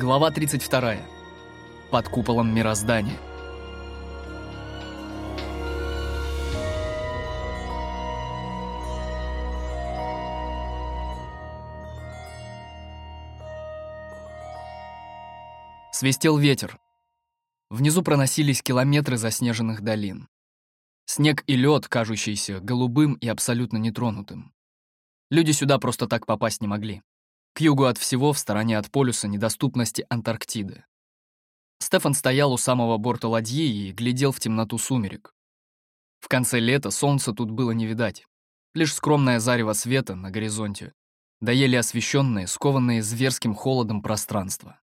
Глава 32. Под куполом мироздания. Свистел ветер. Внизу проносились километры заснеженных долин. Снег и лед, кажущийся голубым и абсолютно нетронутым. Люди сюда просто так попасть не могли. К югу от всего, в стороне от полюса недоступности Антарктиды. Стефан стоял у самого борта ладьи и глядел в темноту сумерек. В конце лета солнца тут было не видать. Лишь скромное зарево света на горизонте, да еле освещенные, скованные зверским холодом пространства.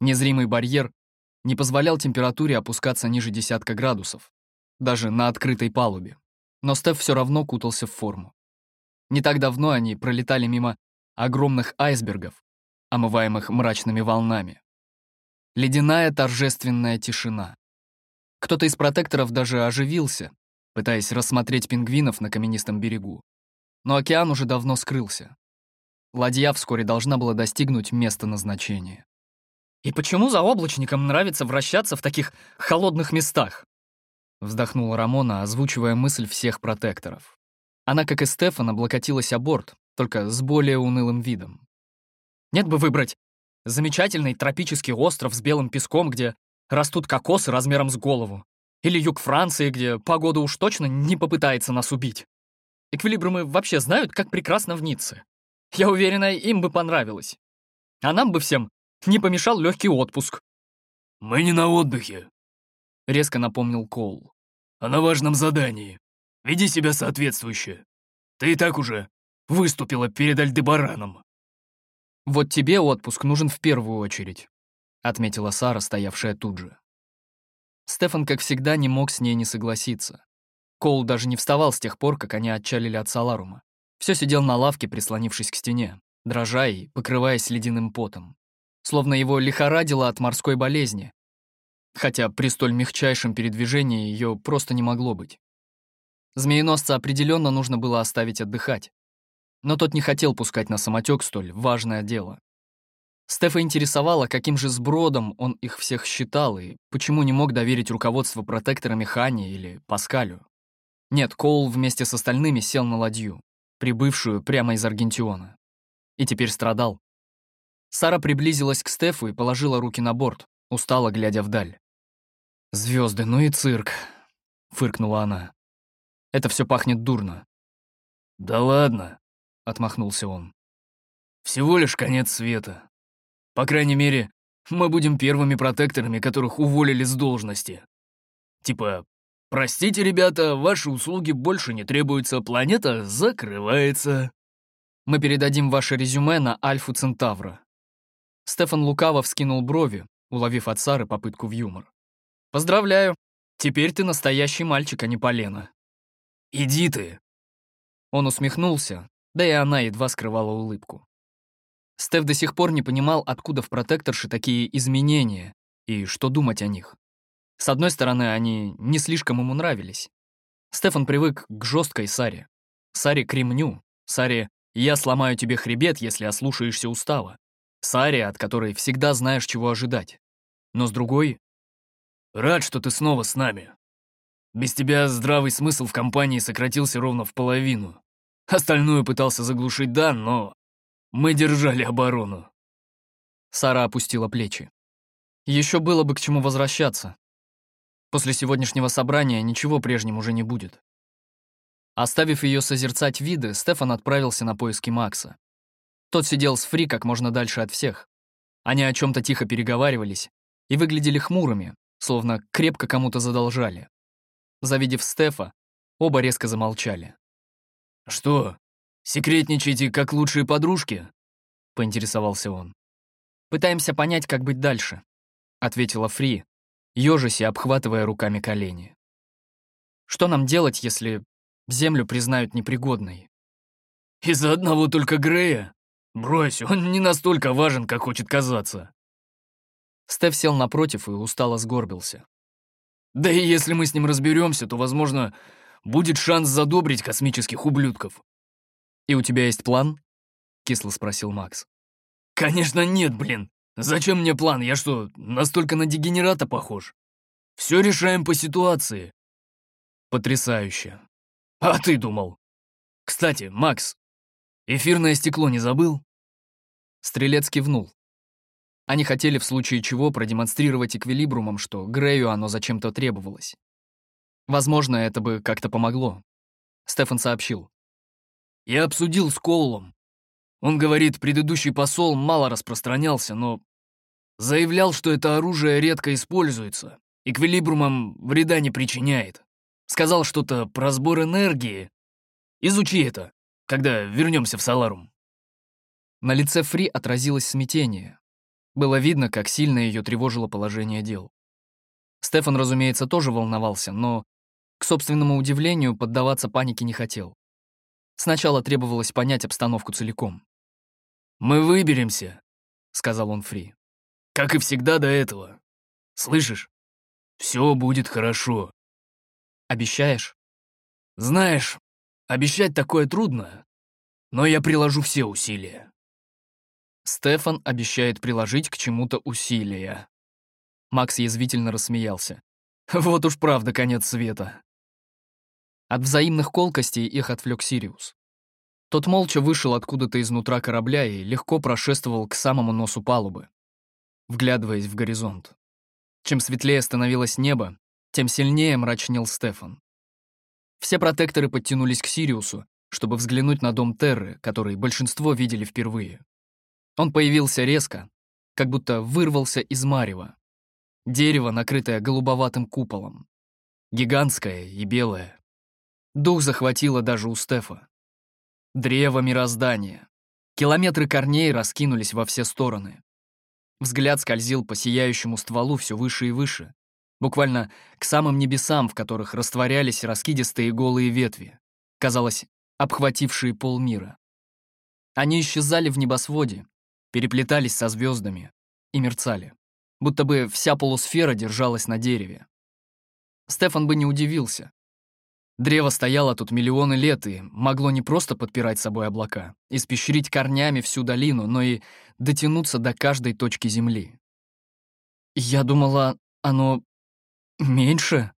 Незримый барьер не позволял температуре опускаться ниже десятка градусов, даже на открытой палубе. Но Стеф все равно кутался в форму. Не так давно они пролетали мимо огромных айсбергов, омываемых мрачными волнами. Ледяная торжественная тишина. Кто-то из протекторов даже оживился, пытаясь рассмотреть пингвинов на каменистом берегу. Но океан уже давно скрылся. Ладья вскоре должна была достигнуть места назначения. «И почему заоблачникам нравится вращаться в таких холодных местах?» Вздохнула Рамона, озвучивая мысль всех протекторов. Она, как и Стефан, облокотилась о борт, только с более унылым видом. Нет бы выбрать замечательный тропический остров с белым песком, где растут кокосы размером с голову. Или юг Франции, где погода уж точно не попытается нас убить. Эквилибрумы вообще знают, как прекрасно в Ницце. Я уверена, им бы понравилось. А нам бы всем не помешал легкий отпуск. «Мы не на отдыхе», — резко напомнил Коул. «А на важном задании. Веди себя соответствующе. Ты и так уже выступила перед Альдебараном. «Вот тебе отпуск нужен в первую очередь», — отметила Сара, стоявшая тут же. Стефан, как всегда, не мог с ней не согласиться. Коул даже не вставал с тех пор, как они отчалили от Саларума. Все сидел на лавке, прислонившись к стене, дрожа и покрываясь ледяным потом. Словно его лихорадило от морской болезни, хотя при столь мягчайшем передвижении ее просто не могло быть. Змееносца определенно нужно было оставить отдыхать но тот не хотел пускать на самотек столь важное дело. Стефа интересовало, каким же сбродом он их всех считал и почему не мог доверить руководство протекторами Хани или Паскалю. Нет, Коул вместе с остальными сел на ладью, прибывшую прямо из Аргентиона. И теперь страдал. Сара приблизилась к Стефу и положила руки на борт, устало глядя вдаль. Звезды, ну и цирк», — фыркнула она. «Это все пахнет дурно». «Да ладно», отмахнулся он. «Всего лишь конец света. По крайней мере, мы будем первыми протекторами, которых уволили с должности. Типа, простите, ребята, ваши услуги больше не требуются, планета закрывается». Мы передадим ваше резюме на Альфу Центавра. Стефан лукаво вскинул брови, уловив от Сары попытку в юмор. «Поздравляю, теперь ты настоящий мальчик, а не полена». «Иди ты!» Он усмехнулся, да и она едва скрывала улыбку. Стеф до сих пор не понимал, откуда в протекторше такие изменения и что думать о них. С одной стороны, они не слишком ему нравились. Стефан привык к жесткой Саре. Саре к ремню. Саре «я сломаю тебе хребет, если ослушаешься устава». Саре, от которой всегда знаешь, чего ожидать. Но с другой... «Рад, что ты снова с нами. Без тебя здравый смысл в компании сократился ровно в половину. Остальную пытался заглушить Дан, но мы держали оборону. Сара опустила плечи. Еще было бы к чему возвращаться. После сегодняшнего собрания ничего прежним уже не будет. Оставив ее созерцать виды, Стефан отправился на поиски Макса. Тот сидел с Фри как можно дальше от всех. Они о чем то тихо переговаривались и выглядели хмурыми, словно крепко кому-то задолжали. Завидев Стефа, оба резко замолчали. «Что, секретничаете как лучшие подружки?» — поинтересовался он. «Пытаемся понять, как быть дальше», — ответила Фри, ёжись и обхватывая руками колени. «Что нам делать, если Землю признают непригодной?» «Из-за одного только Грея? Брось, он не настолько важен, как хочет казаться». Стеф сел напротив и устало сгорбился. «Да и если мы с ним разберемся, то, возможно, будет шанс задобрить космических ублюдков. «И у тебя есть план?» — кисло спросил Макс. «Конечно нет, блин. Зачем мне план? Я что, настолько на дегенерата похож? Все решаем по ситуации. Потрясающе. А ты думал? Кстати, Макс, эфирное стекло не забыл? Стрелец кивнул. Они хотели в случае чего продемонстрировать эквилибрумом, что Грею оно зачем-то требовалось. Возможно, это бы как-то помогло. Стефан сообщил. Я обсудил с Коулом. Он говорит, предыдущий посол мало распространялся, но заявлял, что это оружие редко используется, эквилибрумом вреда не причиняет. Сказал что-то про сбор энергии. Изучи это, когда вернемся в Саларум. На лице Фри отразилось смятение. Было видно, как сильно ее тревожило положение дел. Стефан, разумеется, тоже волновался, но, к собственному удивлению, поддаваться панике не хотел. Сначала требовалось понять обстановку целиком. «Мы выберемся», — сказал он Фри. «Как и всегда до этого. Слышишь? Все будет хорошо». «Обещаешь?» «Знаешь, обещать такое трудно, но я приложу все усилия». Стефан обещает приложить к чему-то усилия. Макс язвительно рассмеялся. Вот уж правда конец света. От взаимных колкостей их отвлек Сириус. Тот молча вышел откуда-то изнутра корабля и легко прошествовал к самому носу палубы, вглядываясь в горизонт. Чем светлее становилось небо, тем сильнее мрачнел Стефан. Все протекторы подтянулись к Сириусу, чтобы взглянуть на дом Терры, который большинство видели впервые. Он появился резко, как будто вырвался из марева. Дерево, накрытое голубоватым куполом. Гигантское и белое. Дух захватило даже у Стефа. Древо мироздания. Километры корней раскинулись во все стороны. Взгляд скользил по сияющему стволу все выше и выше, буквально к самым небесам, в которых растворялись раскидистые голые ветви, казалось, обхватившие полмира. Они исчезали в небосводе, переплетались со звездами и мерцали, будто бы вся полусфера держалась на дереве. Стефан бы не удивился. Древо стояло тут миллионы лет и могло не просто подпирать собой облака, испещрить корнями всю долину, но и дотянуться до каждой точки земли. «Я думала, оно меньше?»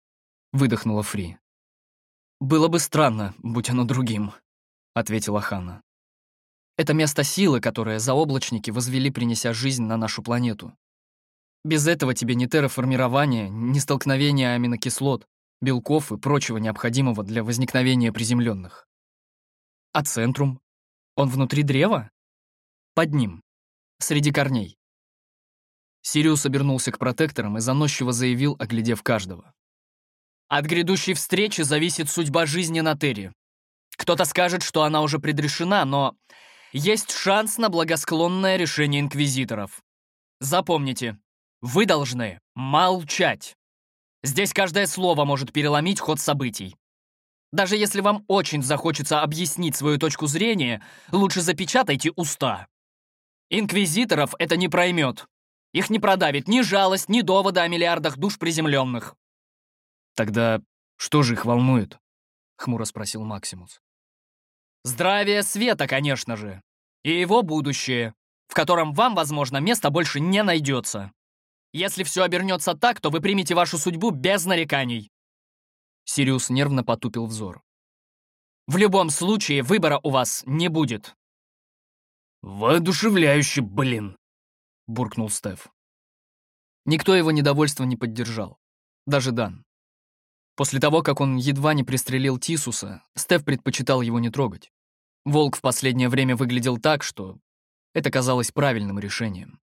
— выдохнула Фри. «Было бы странно, будь оно другим», — ответила Ханна. Это место силы, которое заоблачники возвели, принеся жизнь на нашу планету. Без этого тебе ни терраформирования, ни столкновения аминокислот, белков и прочего необходимого для возникновения приземленных. А центрум? Он внутри древа? Под ним, среди корней. Сириус обернулся к протекторам и заносчиво заявил, оглядев каждого. «От грядущей встречи зависит судьба жизни на Терре. Кто-то скажет, что она уже предрешена, но есть шанс на благосклонное решение инквизиторов. Запомните, вы должны молчать. Здесь каждое слово может переломить ход событий. Даже если вам очень захочется объяснить свою точку зрения, лучше запечатайте уста. Инквизиторов это не проймет. Их не продавит ни жалость, ни доводы о миллиардах душ приземленных. «Тогда что же их волнует?» — хмуро спросил Максимус. Здравие света, конечно же. И его будущее, в котором вам, возможно, места больше не найдется. Если все обернется так, то вы примете вашу судьбу без нареканий. Сириус нервно потупил взор. В любом случае, выбора у вас не будет. «Воодушевляюще, блин!» — буркнул Стеф. Никто его недовольства не поддержал. Даже Дан. После того, как он едва не пристрелил Тисуса, Стеф предпочитал его не трогать. Волк в последнее время выглядел так, что это казалось правильным решением.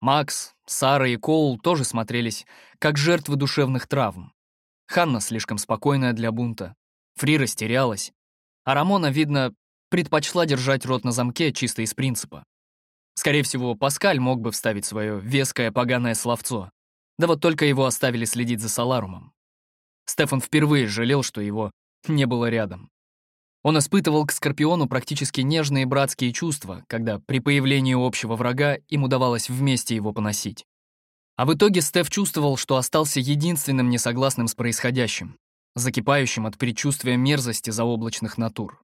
Макс, Сара и Коул тоже смотрелись как жертвы душевных травм. Ханна слишком спокойная для бунта. Фри растерялась. А Рамона, видно, предпочла держать рот на замке чисто из принципа. Скорее всего, Паскаль мог бы вставить свое веское поганое словцо. Да вот только его оставили следить за Саларумом. Стефан впервые жалел, что его не было рядом. Он испытывал к Скорпиону практически нежные братские чувства, когда при появлении общего врага им удавалось вместе его поносить. А в итоге Стеф чувствовал, что остался единственным несогласным с происходящим, закипающим от предчувствия мерзости заоблачных натур.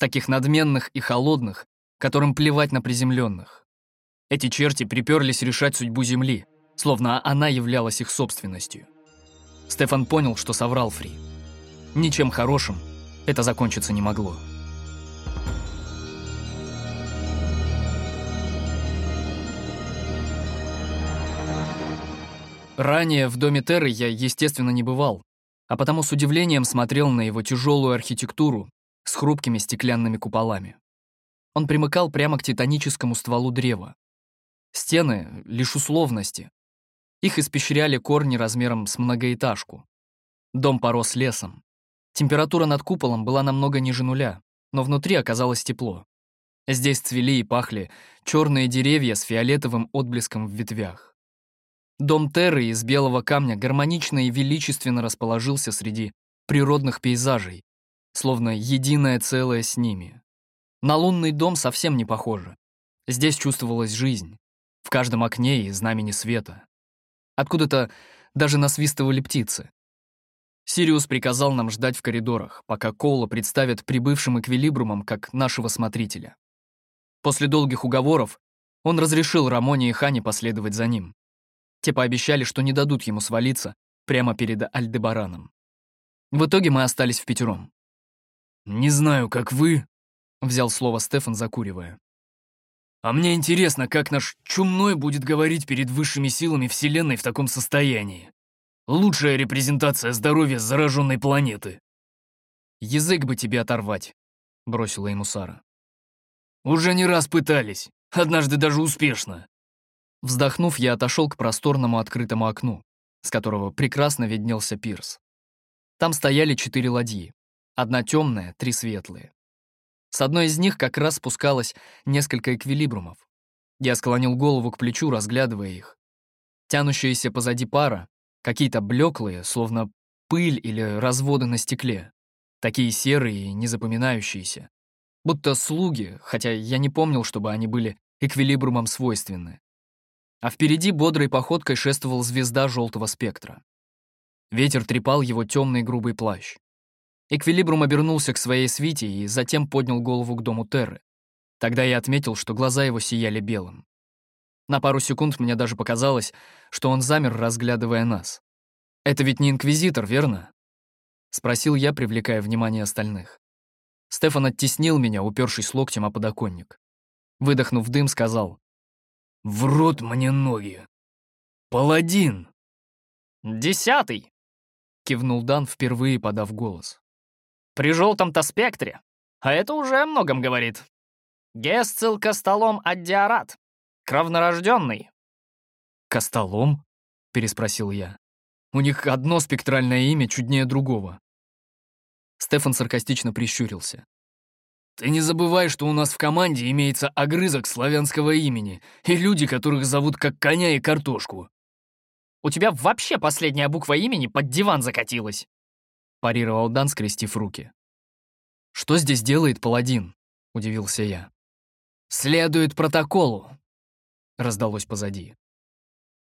Таких надменных и холодных, которым плевать на приземленных. Эти черти приперлись решать судьбу Земли, словно она являлась их собственностью. Стефан понял, что соврал Фри. Ничем хорошим это закончиться не могло. Ранее в доме Терры я, естественно, не бывал, а потому с удивлением смотрел на его тяжелую архитектуру с хрупкими стеклянными куполами. Он примыкал прямо к титаническому стволу древа. Стены — лишь условности. Их испещряли корни размером с многоэтажку. Дом порос лесом. Температура над куполом была намного ниже нуля, но внутри оказалось тепло. Здесь цвели и пахли черные деревья с фиолетовым отблеском в ветвях. Дом Терры из белого камня гармонично и величественно расположился среди природных пейзажей, словно единое целое с ними. На лунный дом совсем не похоже. Здесь чувствовалась жизнь. В каждом окне и знамени света. Откуда-то даже насвистывали птицы. Сириус приказал нам ждать в коридорах, пока Коула представят прибывшим эквилибрумом как нашего смотрителя. После долгих уговоров он разрешил Рамоне и Хане последовать за ним. Те пообещали, что не дадут ему свалиться прямо перед Альдебараном. В итоге мы остались в пятером. «Не знаю, как вы», — взял слово Стефан, закуривая. «А мне интересно, как наш чумной будет говорить перед высшими силами Вселенной в таком состоянии. Лучшая репрезентация здоровья зараженной планеты». «Язык бы тебе оторвать», — бросила ему Сара. «Уже не раз пытались, однажды даже успешно. Вздохнув, я отошел к просторному открытому окну, с которого прекрасно виднелся пирс. Там стояли четыре ладьи. Одна темная, три светлые. С одной из них как раз спускалось несколько эквилибрумов. Я склонил голову к плечу, разглядывая их. Тянущаяся позади пара, какие-то блеклые, словно пыль или разводы на стекле. Такие серые и незапоминающиеся. Будто слуги, хотя я не помнил, чтобы они были эквилибрумом свойственны а впереди бодрой походкой шествовал звезда желтого спектра. Ветер трепал его темный грубый плащ. Эквилибрум обернулся к своей свите и затем поднял голову к дому Терры. Тогда я отметил, что глаза его сияли белым. На пару секунд мне даже показалось, что он замер, разглядывая нас. «Это ведь не Инквизитор, верно?» — спросил я, привлекая внимание остальных. Стефан оттеснил меня, упершись локтем о подоконник. Выдохнув дым, сказал, в рот мне ноги. Паладин. Десятый, кивнул Дан, впервые подав голос. При желтом-то спектре. А это уже о многом говорит. Гесцил Костолом Аддиарат. Кровнорожденный. «Костолом?» — переспросил я. «У них одно спектральное имя чуднее другого». Стефан саркастично прищурился. Ты не забывай, что у нас в команде имеется огрызок славянского имени и люди, которых зовут как коня и картошку. У тебя вообще последняя буква имени под диван закатилась. Парировал Дан, скрестив руки. Что здесь делает паладин? Удивился я. Следует протоколу. Раздалось позади.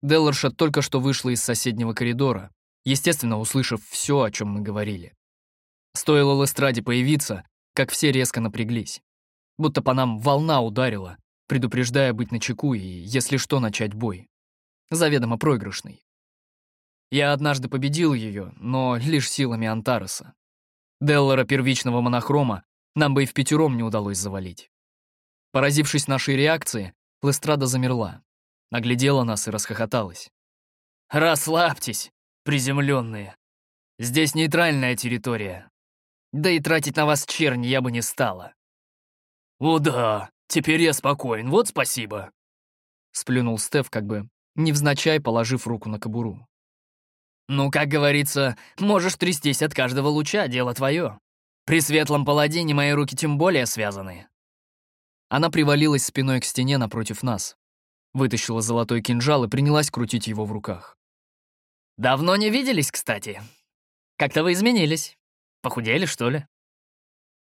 Делларшат только что вышла из соседнего коридора, естественно, услышав все, о чем мы говорили. Стоило Лестраде появиться, как все резко напряглись. Будто по нам волна ударила, предупреждая быть начеку и, если что, начать бой. Заведомо проигрышный. Я однажды победил ее, но лишь силами Антареса. Деллара первичного монохрома нам бы и в пятером не удалось завалить. Поразившись нашей реакции, Лестрада замерла, оглядела нас и расхохоталась. «Расслабьтесь, приземленные. Здесь нейтральная территория. Да и тратить на вас чернь я бы не стала. «О да, теперь я спокоен, вот спасибо!» Сплюнул Стеф, как бы невзначай положив руку на кобуру. «Ну, как говорится, можешь трястись от каждого луча, дело твое. При светлом паладине мои руки тем более связаны». Она привалилась спиной к стене напротив нас, вытащила золотой кинжал и принялась крутить его в руках. «Давно не виделись, кстати. Как-то вы изменились». Похудели, что ли?»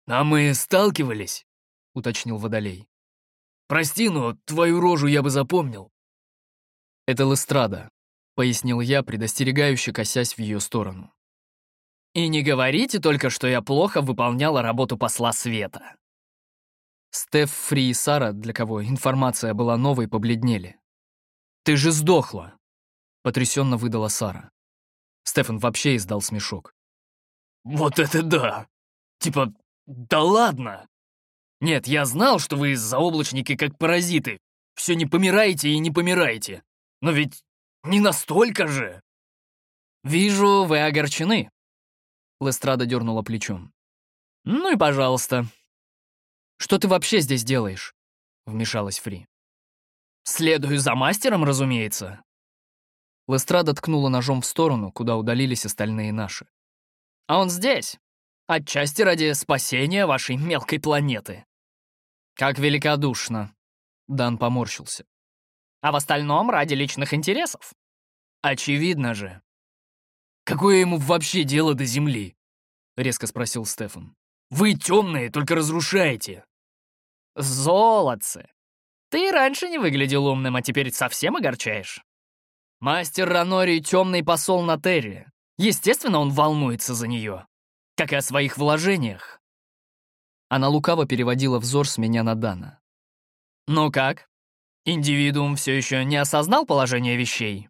«А мы сталкивались», — уточнил Водолей. «Прости, но твою рожу я бы запомнил». «Это Лестрада», — пояснил я, предостерегающе косясь в ее сторону. «И не говорите только, что я плохо выполняла работу посла света». Стеф, Фри и Сара, для кого информация была новой, побледнели. «Ты же сдохла!» — потрясенно выдала Сара. Стефан вообще издал смешок. «Вот это да! Типа, да ладно! Нет, я знал, что вы заоблачники как паразиты. Все не помираете и не помираете. Но ведь не настолько же!» «Вижу, вы огорчены», — Лестрада дернула плечом. «Ну и пожалуйста». «Что ты вообще здесь делаешь?» — вмешалась Фри. «Следую за мастером, разумеется». Лестрада ткнула ножом в сторону, куда удалились остальные наши. «А он здесь, отчасти ради спасения вашей мелкой планеты». «Как великодушно!» Дан поморщился. «А в остальном ради личных интересов?» «Очевидно же». «Какое ему вообще дело до Земли?» — резко спросил Стефан. «Вы темные, только разрушаете». «Золотцы! Ты раньше не выглядел умным, а теперь совсем огорчаешь?» «Мастер Ранори — темный посол на Терре. Естественно, он волнуется за нее, как и о своих вложениях». Она лукаво переводила взор с меня на Дана. «Ну как? Индивидуум все еще не осознал положение вещей?»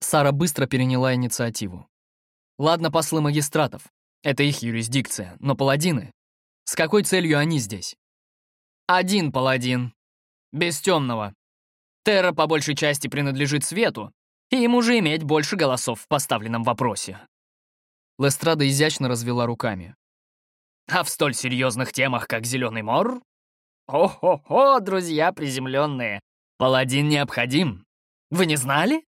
Сара быстро переняла инициативу. «Ладно, послы магистратов. Это их юрисдикция. Но паладины? С какой целью они здесь?» «Один паладин. Без темного. Терра по большей части принадлежит свету, и ему же иметь больше голосов в поставленном вопросе». Лестрада изящно развела руками. А в столь серьезных темах, как Зеленый мор? О-хо-хо, друзья приземленные. Паладин необходим. Вы не знали?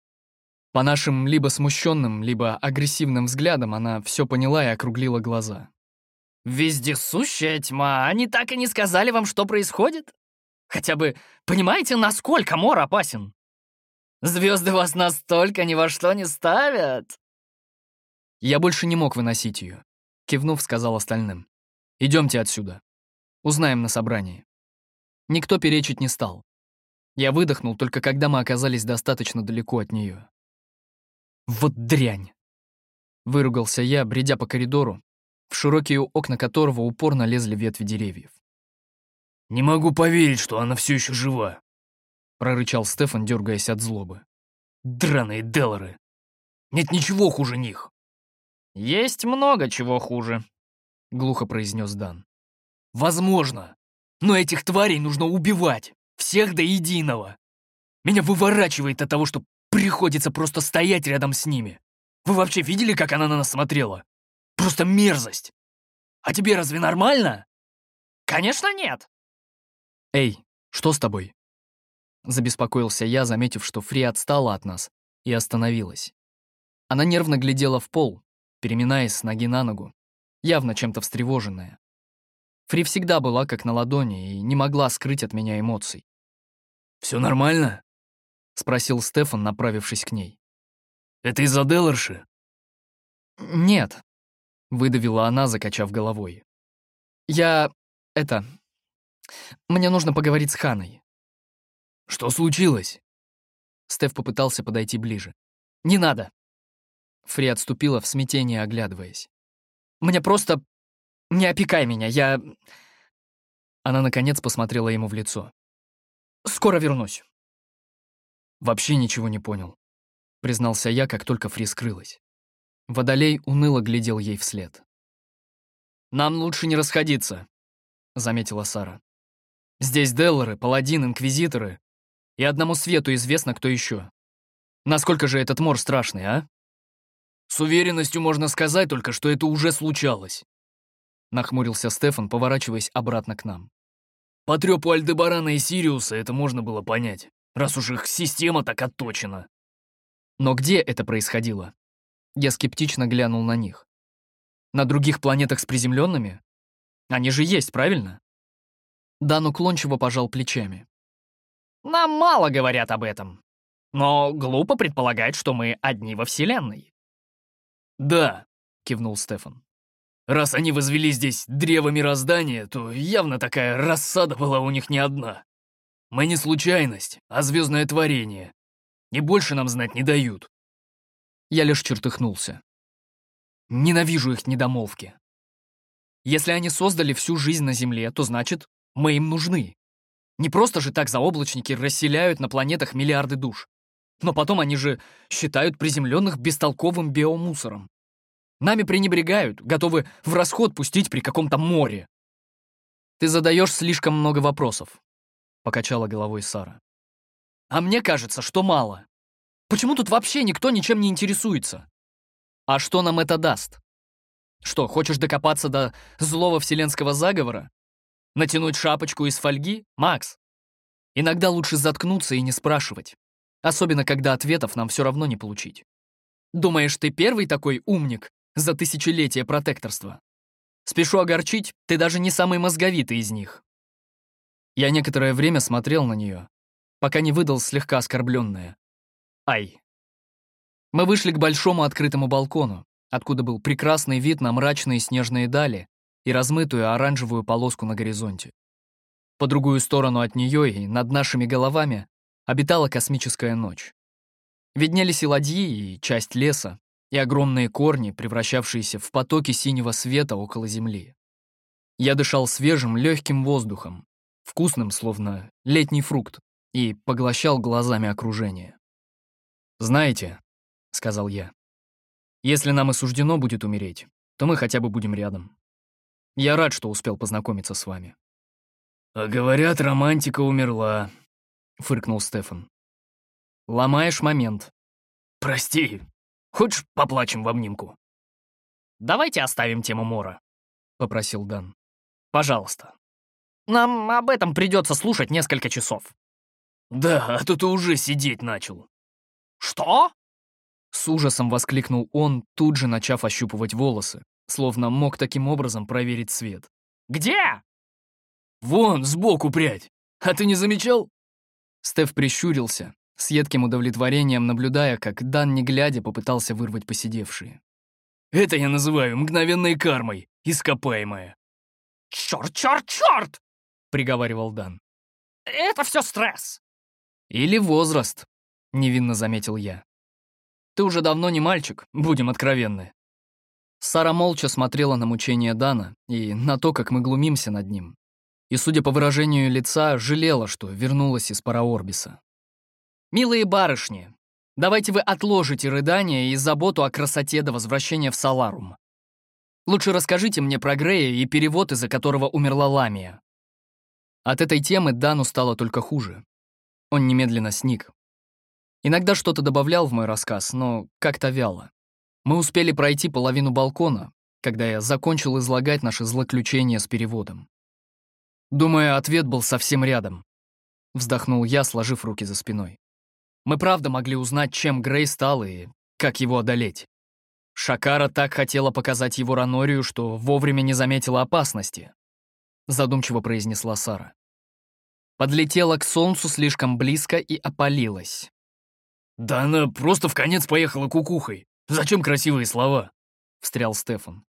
По нашим либо смущенным, либо агрессивным взглядам она все поняла и округлила глаза. «Вездесущая тьма, они так и не сказали вам, что происходит? Хотя бы понимаете, насколько мор опасен? Звезды вас настолько ни во что не ставят!» Я больше не мог выносить ее. Кивнув, сказал остальным. Идемте отсюда. Узнаем на собрании. Никто перечить не стал. Я выдохнул, только когда мы оказались достаточно далеко от нее. «Вот дрянь!» Выругался я, бредя по коридору, в широкие окна которого упорно лезли ветви деревьев. «Не могу поверить, что она все еще жива», — прорычал Стефан, дергаясь от злобы. «Драные Деллары! Нет ничего хуже них!» «Есть много чего хуже», — глухо произнес Дан. «Возможно. Но этих тварей нужно убивать. Всех до единого. Меня выворачивает от того, что приходится просто стоять рядом с ними. Вы вообще видели, как она на нас смотрела? Просто мерзость. А тебе разве нормально?» «Конечно нет». «Эй, что с тобой?» Забеспокоился я, заметив, что Фри отстала от нас и остановилась. Она нервно глядела в пол, переминаясь с ноги на ногу, явно чем-то встревоженная. Фри всегда была как на ладони и не могла скрыть от меня эмоций. «Все нормально?» — спросил Стефан, направившись к ней. «Это из-за Деларши?» «Нет», — выдавила она, закачав головой. «Я... это... Мне нужно поговорить с Ханой». «Что случилось?» Стеф попытался подойти ближе. «Не надо!» Фри отступила в смятении, оглядываясь. Мне просто... Не опекай меня, я...» Она, наконец, посмотрела ему в лицо. «Скоро вернусь». «Вообще ничего не понял», — признался я, как только Фри скрылась. Водолей уныло глядел ей вслед. «Нам лучше не расходиться», — заметила Сара. «Здесь Деллары, Паладин, Инквизиторы, и одному свету известно, кто еще. Насколько же этот мор страшный, а?» С уверенностью можно сказать только, что это уже случалось. Нахмурился Стефан, поворачиваясь обратно к нам. По трёпу Альдебарана и Сириуса это можно было понять, раз уж их система так отточена. Но где это происходило? Я скептично глянул на них. На других планетах с приземленными? Они же есть, правильно? Дан уклончиво пожал плечами. Нам мало говорят об этом. Но глупо предполагать, что мы одни во Вселенной. «Да», — кивнул Стефан. «Раз они возвели здесь древо мироздания, то явно такая рассада была у них не одна. Мы не случайность, а звездное творение. И больше нам знать не дают». Я лишь чертыхнулся. Ненавижу их недомолвки. Если они создали всю жизнь на Земле, то значит, Мы им нужны. Не просто же так заоблачники расселяют на планетах миллиарды душ. Но потом они же считают приземленных бестолковым биомусором. Нами пренебрегают, готовы в расход пустить при каком-то море. Ты задаешь слишком много вопросов, покачала головой Сара. А мне кажется, что мало. Почему тут вообще никто ничем не интересуется? А что нам это даст? Что, хочешь докопаться до злого вселенского заговора? Натянуть шапочку из фольги? Макс? Иногда лучше заткнуться и не спрашивать. Особенно, когда ответов нам все равно не получить. Думаешь, ты первый такой умник за тысячелетие протекторства? Спешу огорчить, ты даже не самый мозговитый из них. Я некоторое время смотрел на нее, пока не выдал слегка оскорбленное. Ай. Мы вышли к большому открытому балкону, откуда был прекрасный вид на мрачные снежные дали и размытую оранжевую полоску на горизонте. По другую сторону от нее и над нашими головами обитала космическая ночь. Виднелись и ладьи, и часть леса, и огромные корни, превращавшиеся в потоки синего света около Земли. Я дышал свежим, легким воздухом, вкусным, словно летний фрукт, и поглощал глазами окружение. «Знаете», — сказал я, — «если нам и суждено будет умереть, то мы хотя бы будем рядом. Я рад, что успел познакомиться с вами». «А говорят, романтика умерла», — фыркнул Стефан. «Ломаешь момент». «Прости. Хочешь, поплачем в обнимку?» «Давайте оставим тему Мора», — попросил Дан. «Пожалуйста. Нам об этом придется слушать несколько часов». «Да, а то ты уже сидеть начал». «Что?» С ужасом воскликнул он, тут же начав ощупывать волосы, словно мог таким образом проверить свет. «Где?» «Вон, сбоку прядь. А ты не замечал?» Стеф прищурился, с едким удовлетворением наблюдая, как Дан, не глядя, попытался вырвать посидевшие. «Это я называю мгновенной кармой, ископаемая». «Чёрт, чёрт, чёрт!» — приговаривал Дан. «Это все стресс!» «Или возраст», — невинно заметил я. «Ты уже давно не мальчик, будем откровенны». Сара молча смотрела на мучения Дана и на то, как мы глумимся над ним, и, судя по выражению лица, жалела, что вернулась из Параорбиса. «Милые барышни, давайте вы отложите рыдания и заботу о красоте до возвращения в Саларум. Лучше расскажите мне про Грея и перевод, из-за которого умерла Ламия». От этой темы Дану стало только хуже. Он немедленно сник. Иногда что-то добавлял в мой рассказ, но как-то вяло. Мы успели пройти половину балкона, когда я закончил излагать наши злоключения с переводом. Думаю, ответ был совсем рядом. Вздохнул я, сложив руки за спиной. Мы правда могли узнать, чем Грей стал и как его одолеть. Шакара так хотела показать его Ранорию, что вовремя не заметила опасности. Задумчиво произнесла Сара. Подлетела к солнцу слишком близко и опалилась. «Да она просто в конец поехала кукухой. Зачем красивые слова?» — встрял Стефан.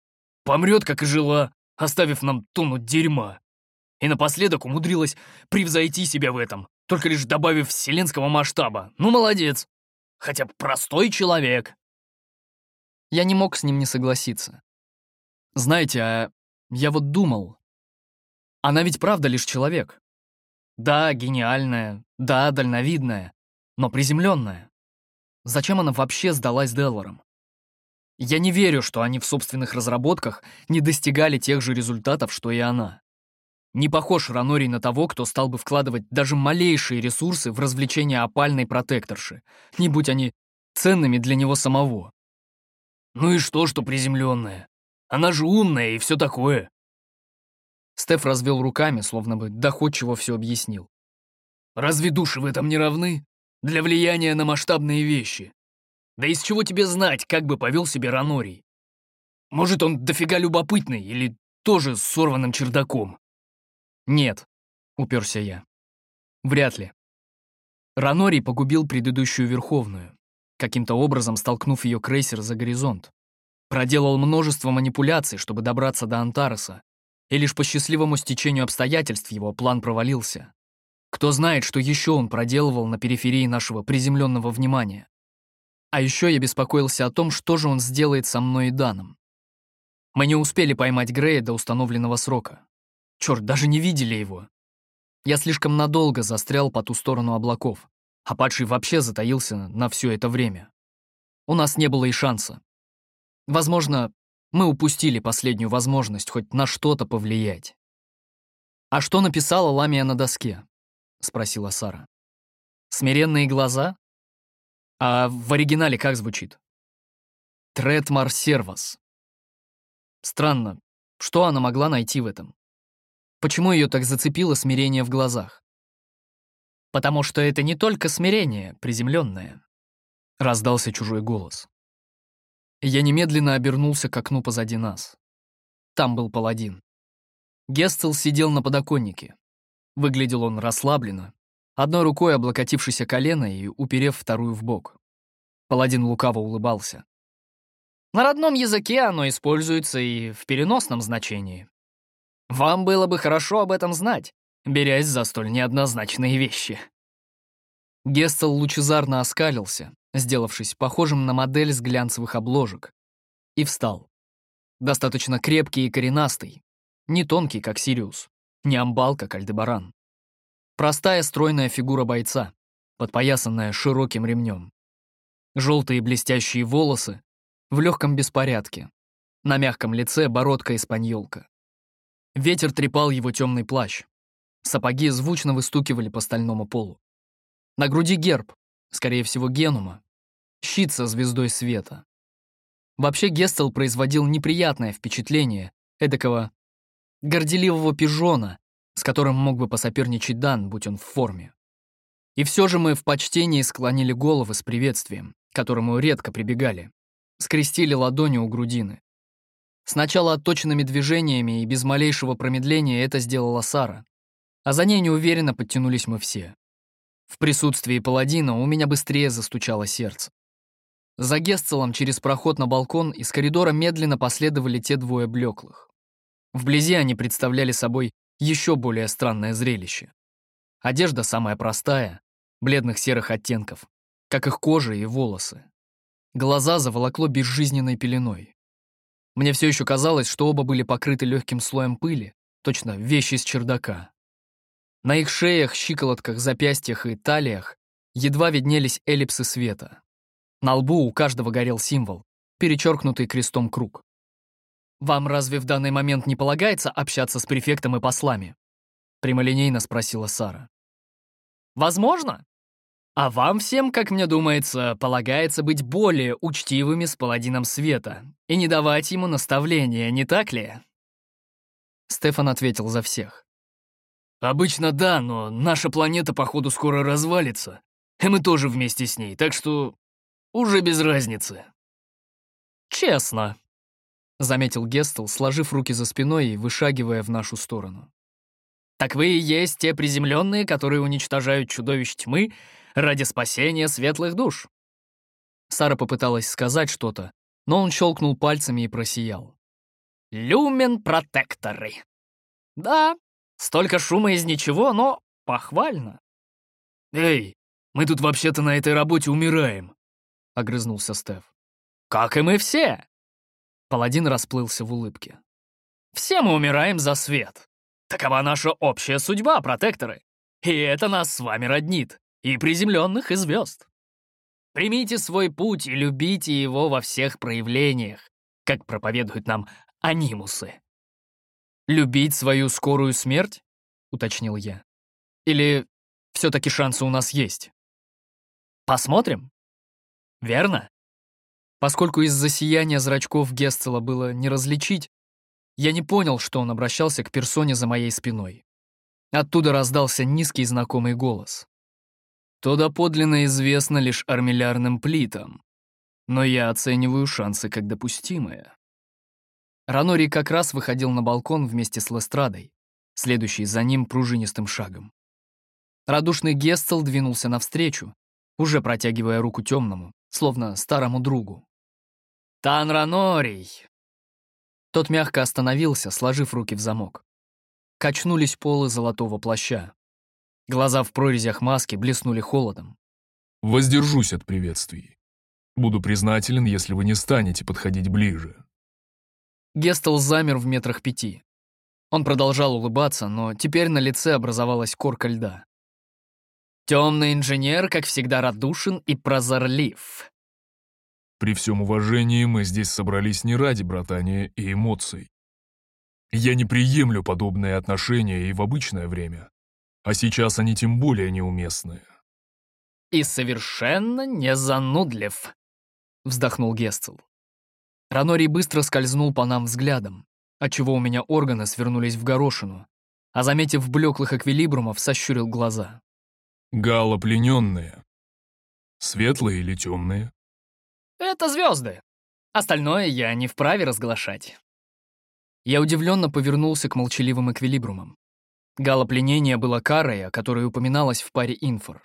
«Помрет, как и жила, оставив нам тонну дерьма» и напоследок умудрилась превзойти себя в этом, только лишь добавив вселенского масштаба. Ну, молодец. Хотя простой человек. Я не мог с ним не согласиться. Знаете, а я вот думал. Она ведь правда лишь человек. Да, гениальная, да, дальновидная, но приземленная. Зачем она вообще сдалась Делларам? Я не верю, что они в собственных разработках не достигали тех же результатов, что и она. Не похож Ранорий на того, кто стал бы вкладывать даже малейшие ресурсы в развлечения опальной протекторши, не будь они ценными для него самого. Ну и что, что приземленная? Она же умная и все такое. Стеф развел руками, словно бы доходчиво все объяснил. Разве души в этом не равны? Для влияния на масштабные вещи. Да из чего тебе знать, как бы повел себя Ранорий? Может, он дофига любопытный или тоже с сорванным чердаком? «Нет», — уперся я. «Вряд ли». Ранорий погубил предыдущую Верховную, каким-то образом столкнув ее крейсер за горизонт. Проделал множество манипуляций, чтобы добраться до Антареса, и лишь по счастливому стечению обстоятельств его план провалился. Кто знает, что еще он проделывал на периферии нашего приземленного внимания. А еще я беспокоился о том, что же он сделает со мной и Даном. Мы не успели поймать Грея до установленного срока. Черт, даже не видели его. Я слишком надолго застрял по ту сторону облаков, а падший вообще затаился на все это время. У нас не было и шанса. Возможно, мы упустили последнюю возможность хоть на что-то повлиять. «А что написала Ламия на доске?» — спросила Сара. «Смиренные глаза? А в оригинале как звучит?» «Третмар сервас». Странно, что она могла найти в этом? Почему ее так зацепило смирение в глазах? «Потому что это не только смирение, приземленное», — раздался чужой голос. Я немедленно обернулся к окну позади нас. Там был паладин. Гестел сидел на подоконнике. Выглядел он расслабленно, одной рукой облокотившись о колено и уперев вторую в бок. Паладин лукаво улыбался. На родном языке оно используется и в переносном значении. Вам было бы хорошо об этом знать, берясь за столь неоднозначные вещи. Гестел лучезарно оскалился, сделавшись похожим на модель с глянцевых обложек, и встал. Достаточно крепкий и коренастый, не тонкий, как Сириус, не амбал, как Альдебаран. Простая стройная фигура бойца, подпоясанная широким ремнем. Желтые блестящие волосы в легком беспорядке. На мягком лице бородка-испаньолка. Ветер трепал его темный плащ. Сапоги звучно выстукивали по стальному полу. На груди герб, скорее всего, генума. Щит со звездой света. Вообще Гестел производил неприятное впечатление эдакого горделивого пижона, с которым мог бы посоперничать Дан, будь он в форме. И все же мы в почтении склонили головы с приветствием, к которому редко прибегали, скрестили ладони у грудины. Сначала отточенными движениями и без малейшего промедления это сделала Сара, а за ней неуверенно подтянулись мы все. В присутствии паладина у меня быстрее застучало сердце. За Гесцелом через проход на балкон из коридора медленно последовали те двое блеклых. Вблизи они представляли собой еще более странное зрелище. Одежда самая простая, бледных серых оттенков, как их кожа и волосы. Глаза заволокло безжизненной пеленой. Мне все еще казалось, что оба были покрыты легким слоем пыли, точно вещи с чердака. На их шеях, щиколотках, запястьях и талиях едва виднелись эллипсы света. На лбу у каждого горел символ, перечеркнутый крестом круг. «Вам разве в данный момент не полагается общаться с префектом и послами?» Прямолинейно спросила Сара. «Возможно. А вам всем, как мне думается, полагается быть более учтивыми с паладином света и не давать ему наставления, не так ли?» Стефан ответил за всех. «Обычно да, но наша планета, походу, скоро развалится, и мы тоже вместе с ней, так что уже без разницы». «Честно», — заметил Гестел, сложив руки за спиной и вышагивая в нашу сторону. «Так вы и есть те приземленные, которые уничтожают чудовищ тьмы ради спасения светлых душ». Сара попыталась сказать что-то, но он щелкнул пальцами и просиял. «Люмен-протекторы». «Да, Столько шума из ничего, но похвально. «Эй, мы тут вообще-то на этой работе умираем», — огрызнулся Стеф. «Как и мы все!» Паладин расплылся в улыбке. «Все мы умираем за свет. Такова наша общая судьба, протекторы. И это нас с вами роднит, и приземленных, и звезд. Примите свой путь и любите его во всех проявлениях, как проповедуют нам анимусы. «Любить свою скорую смерть?» — уточнил я. «Или все-таки шансы у нас есть?» «Посмотрим?» «Верно?» Поскольку из-за сияния зрачков Гестела было не различить, я не понял, что он обращался к персоне за моей спиной. Оттуда раздался низкий знакомый голос. «То доподлинно известно лишь армиллярным плитам, но я оцениваю шансы как допустимые». Ранори как раз выходил на балкон вместе с Лестрадой, следующий за ним пружинистым шагом. Радушный Гестел двинулся навстречу, уже протягивая руку темному, словно старому другу. «Тан Ранорий!» Тот мягко остановился, сложив руки в замок. Качнулись полы золотого плаща. Глаза в прорезях маски блеснули холодом. «Воздержусь от приветствий. Буду признателен, если вы не станете подходить ближе». Гестел замер в метрах пяти. Он продолжал улыбаться, но теперь на лице образовалась корка льда. Темный инженер, как всегда, радушен и прозорлив. При всем уважении мы здесь собрались не ради братания и эмоций. Я не приемлю подобные отношения и в обычное время, а сейчас они тем более неуместны. «И совершенно не занудлив», — вздохнул Гестел. Ранорий быстро скользнул по нам взглядом, отчего у меня органы свернулись в горошину, а, заметив блеклых эквилибрумов, сощурил глаза. Гала плененные. Светлые или темные? Это звезды. Остальное я не вправе разглашать. Я удивленно повернулся к молчаливым эквилибрумам. Галопленение было карой, о которой упоминалось в паре инфор.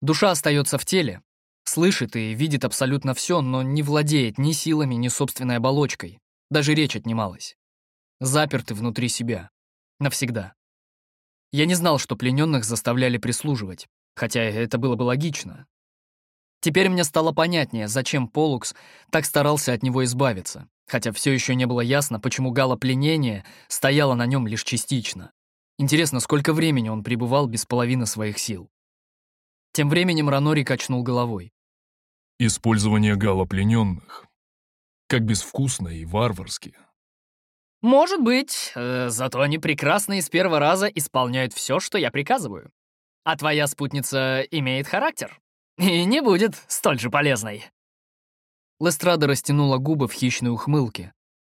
Душа остается в теле, слышит и видит абсолютно все, но не владеет ни силами, ни собственной оболочкой. Даже речь отнималась. Заперты внутри себя. Навсегда. Я не знал, что плененных заставляли прислуживать, хотя это было бы логично. Теперь мне стало понятнее, зачем Полукс так старался от него избавиться, хотя все еще не было ясно, почему гала пленения стояла на нем лишь частично. Интересно, сколько времени он пребывал без половины своих сил. Тем временем Ранори качнул головой. Использование галоплененных. Как безвкусно и варварски. «Может быть, э, зато они прекрасно и с первого раза исполняют все, что я приказываю. А твоя спутница имеет характер и не будет столь же полезной». Лестрада растянула губы в хищной ухмылке,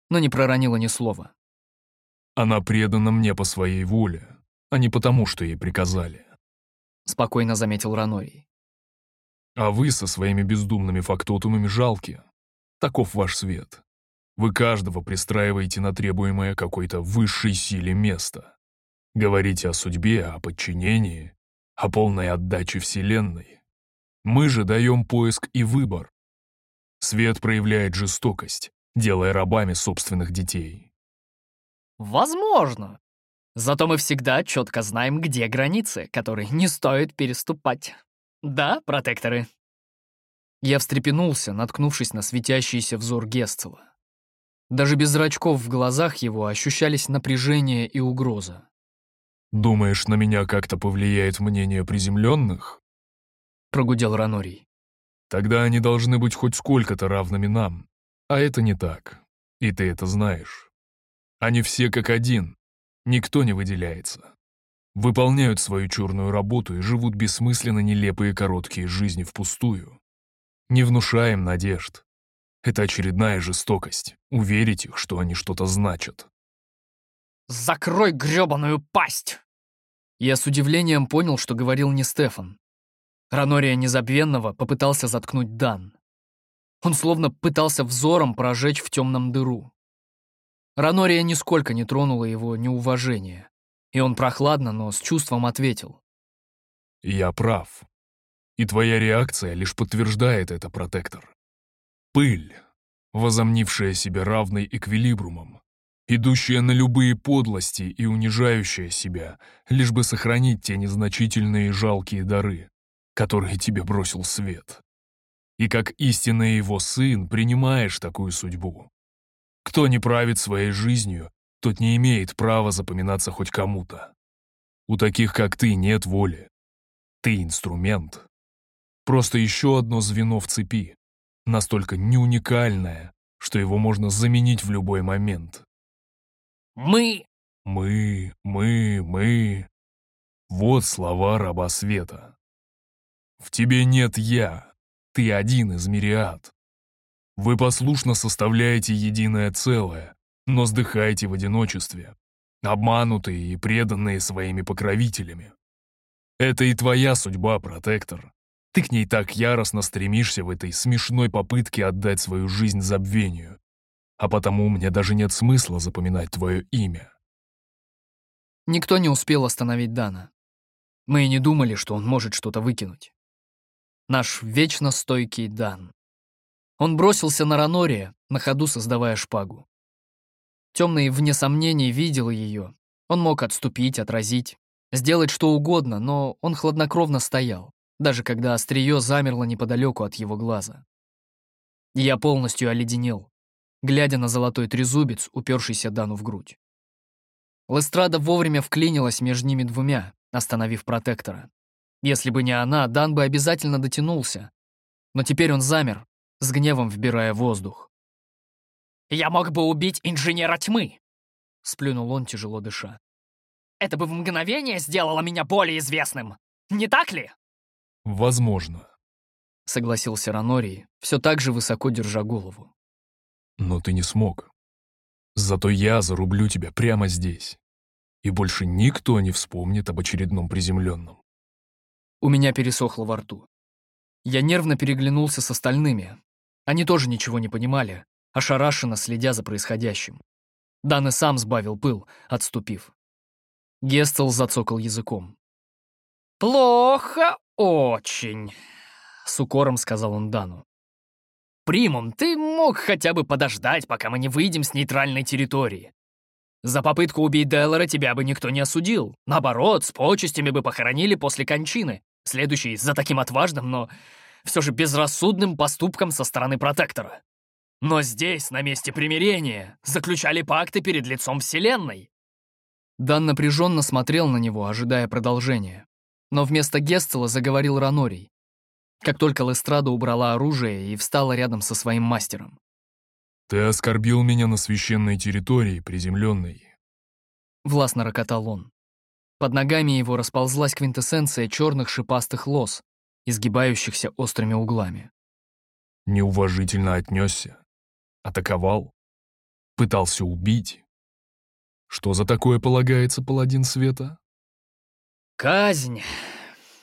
но не проронила ни слова. «Она предана мне по своей воле, а не потому, что ей приказали», — спокойно заметил Ранорий. А вы со своими бездумными фактотумами жалки. Таков ваш свет. Вы каждого пристраиваете на требуемое какой-то высшей силе место. Говорите о судьбе, о подчинении, о полной отдаче Вселенной. Мы же даем поиск и выбор. Свет проявляет жестокость, делая рабами собственных детей. Возможно. Зато мы всегда четко знаем, где границы, которые не стоит переступать. «Да, протекторы». Я встрепенулся, наткнувшись на светящийся взор Гесцела. Даже без зрачков в глазах его ощущались напряжение и угроза. «Думаешь, на меня как-то повлияет мнение приземленных?» Прогудел Ранорий. «Тогда они должны быть хоть сколько-то равными нам. А это не так. И ты это знаешь. Они все как один. Никто не выделяется выполняют свою черную работу и живут бессмысленно нелепые короткие жизни впустую. Не внушаем надежд. Это очередная жестокость. Уверить их, что они что-то значат. «Закрой грёбаную пасть!» Я с удивлением понял, что говорил не Стефан. Ранория Незабвенного попытался заткнуть Дан. Он словно пытался взором прожечь в темном дыру. Ранория нисколько не тронула его неуважение. И он прохладно, но с чувством ответил. «Я прав. И твоя реакция лишь подтверждает это, протектор. Пыль, возомнившая себя равной эквилибрумом, идущая на любые подлости и унижающая себя, лишь бы сохранить те незначительные и жалкие дары, которые тебе бросил свет. И как истинный его сын принимаешь такую судьбу. Кто не правит своей жизнью, тот не имеет права запоминаться хоть кому-то. У таких, как ты, нет воли. Ты инструмент. Просто еще одно звено в цепи, настолько неуникальное, что его можно заменить в любой момент. «Мы...» «Мы, мы, мы...» Вот слова раба света. В тебе нет «я», ты один из мириад. Вы послушно составляете единое целое, но сдыхаете в одиночестве, обманутые и преданные своими покровителями. Это и твоя судьба, протектор. Ты к ней так яростно стремишься в этой смешной попытке отдать свою жизнь забвению. А потому мне даже нет смысла запоминать твое имя. Никто не успел остановить Дана. Мы и не думали, что он может что-то выкинуть. Наш вечно стойкий Дан. Он бросился на Ранория, на ходу создавая шпагу. Темный, вне сомнений, видел ее. Он мог отступить, отразить, сделать что угодно, но он хладнокровно стоял, даже когда острие замерло неподалеку от его глаза. Я полностью оледенел, глядя на золотой трезубец, упершийся Дану в грудь. Лестрада вовремя вклинилась между ними двумя, остановив протектора. Если бы не она, Дан бы обязательно дотянулся. Но теперь он замер, с гневом вбирая воздух. «Я мог бы убить инженера тьмы!» — сплюнул он, тяжело дыша. «Это бы в мгновение сделало меня более известным! Не так ли?» «Возможно», — согласился Ранорий, все так же высоко держа голову. «Но ты не смог. Зато я зарублю тебя прямо здесь, и больше никто не вспомнит об очередном приземленном». У меня пересохло во рту. Я нервно переглянулся с остальными. Они тоже ничего не понимали, ошарашенно следя за происходящим. Дан и сам сбавил пыл, отступив. Гестел зацокал языком. «Плохо очень», — с укором сказал он Дану. «Примум, ты мог хотя бы подождать, пока мы не выйдем с нейтральной территории. За попытку убить Деллара тебя бы никто не осудил. Наоборот, с почестями бы похоронили после кончины, следующий за таким отважным, но все же безрассудным поступком со стороны протектора. Но здесь, на месте примирения, заключали пакты перед лицом Вселенной. Дан напряженно смотрел на него, ожидая продолжения. Но вместо Гестела заговорил Ранорий, как только Лестрада убрала оружие и встала рядом со своим мастером. «Ты оскорбил меня на священной территории, приземленной», — властно рокотал он. Под ногами его расползлась квинтэссенция черных шипастых лос, изгибающихся острыми углами. «Неуважительно отнесся, атаковал, пытался убить. Что за такое полагается, паладин света?» «Казнь»,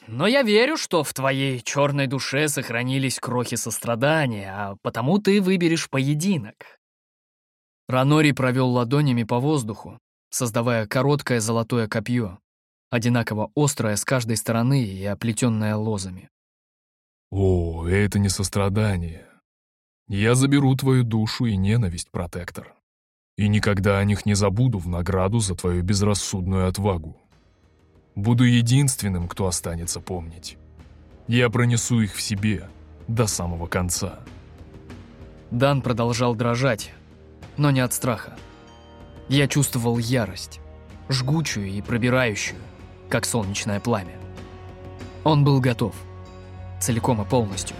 но я верю, что в твоей черной душе сохранились крохи сострадания, а потому ты выберешь поединок». Ранори провел ладонями по воздуху, создавая короткое золотое копье, одинаково острое с каждой стороны и оплетенное лозами. «О, это не сострадание. Я заберу твою душу и ненависть, протектор, и никогда о них не забуду в награду за твою безрассудную отвагу. Буду единственным, кто останется помнить. Я пронесу их в себе до самого конца. Дан продолжал дрожать, но не от страха. Я чувствовал ярость, жгучую и пробирающую, как солнечное пламя. Он был готов, целиком и полностью.